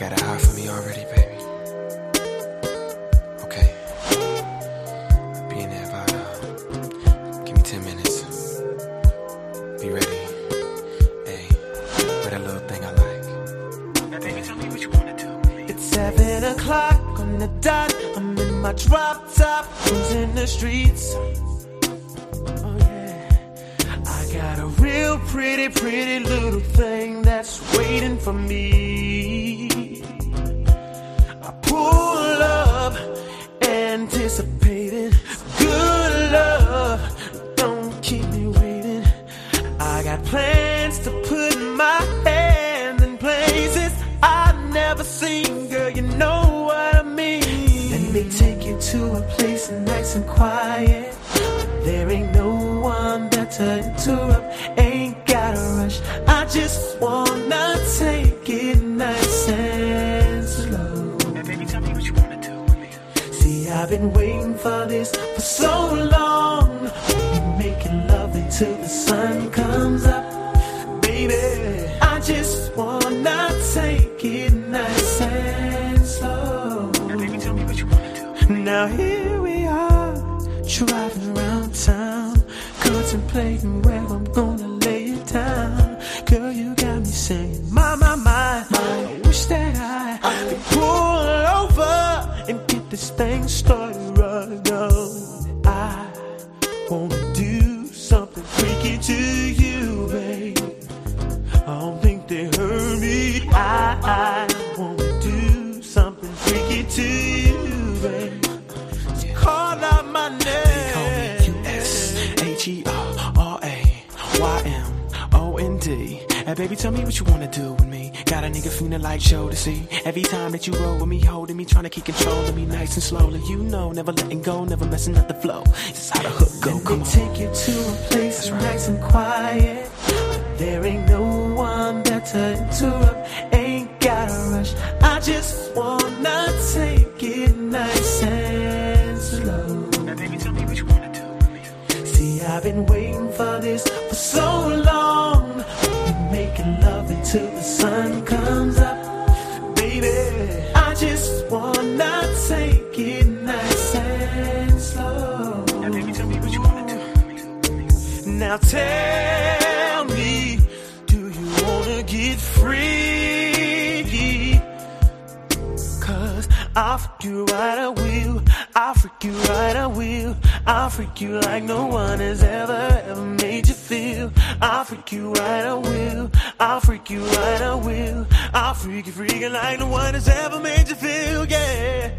got a high for me already, baby. Okay. Be in there about, uh, give me 10 minutes. Be ready. Hey, with that little thing I like. Now, baby, tell me what you wanna do. It's seven o'clock on the dot. I'm in my drop top, cruising the streets. Got a real pretty, pretty little thing that's waiting for me. I pull up, anticipating good love. Don't keep me waiting. I got plans to put my hand in places I've never seen, girl. You know what I mean. Let me take you to a place nice and quiet. There ain't no to interrupt. Ain't gotta rush. I just wanna take it nice and slow. Baby, tell me what you wanna do with me. See, I've been waiting for this for so long. We making love until the sun comes up, baby. I just wanna take it nice and slow. Now, baby, tell me what you wanna do. Now here we are, driving contemplating where I'm gonna lay it down. Girl, you got me saying, my, my, my, I wish that I could pull over and get this thing started right on. I wanna do something freaky to you, baby, tell me what you wanna do with me. Got a nigga feeling like show to see. Every time that you roll with me, holding me, trying to keep control of me nice and slowly. You know, never letting go, never messing up the flow. This is how the hook go. Let Come me on. take you to a place That's right. nice and quiet. There ain't no one better to interrupt. Ain't gotta rush. I just wanna take it nice and slow. Now, baby, tell me what you wanna do with me. See, I've been waiting for this for so long. Making love until the sun comes up. Baby, I just wanna take it nice and slow. Now, baby, tell me what you wanna do. Now tell me, do you wanna get free? Cause I'll freak you right, I will. I'll freak you right, I will. I'll freak you like no one has ever, ever made you feel. I'll freak you right, I will. Freak you right, I will. I'll freak you freaking like no one has ever made you feel, yeah.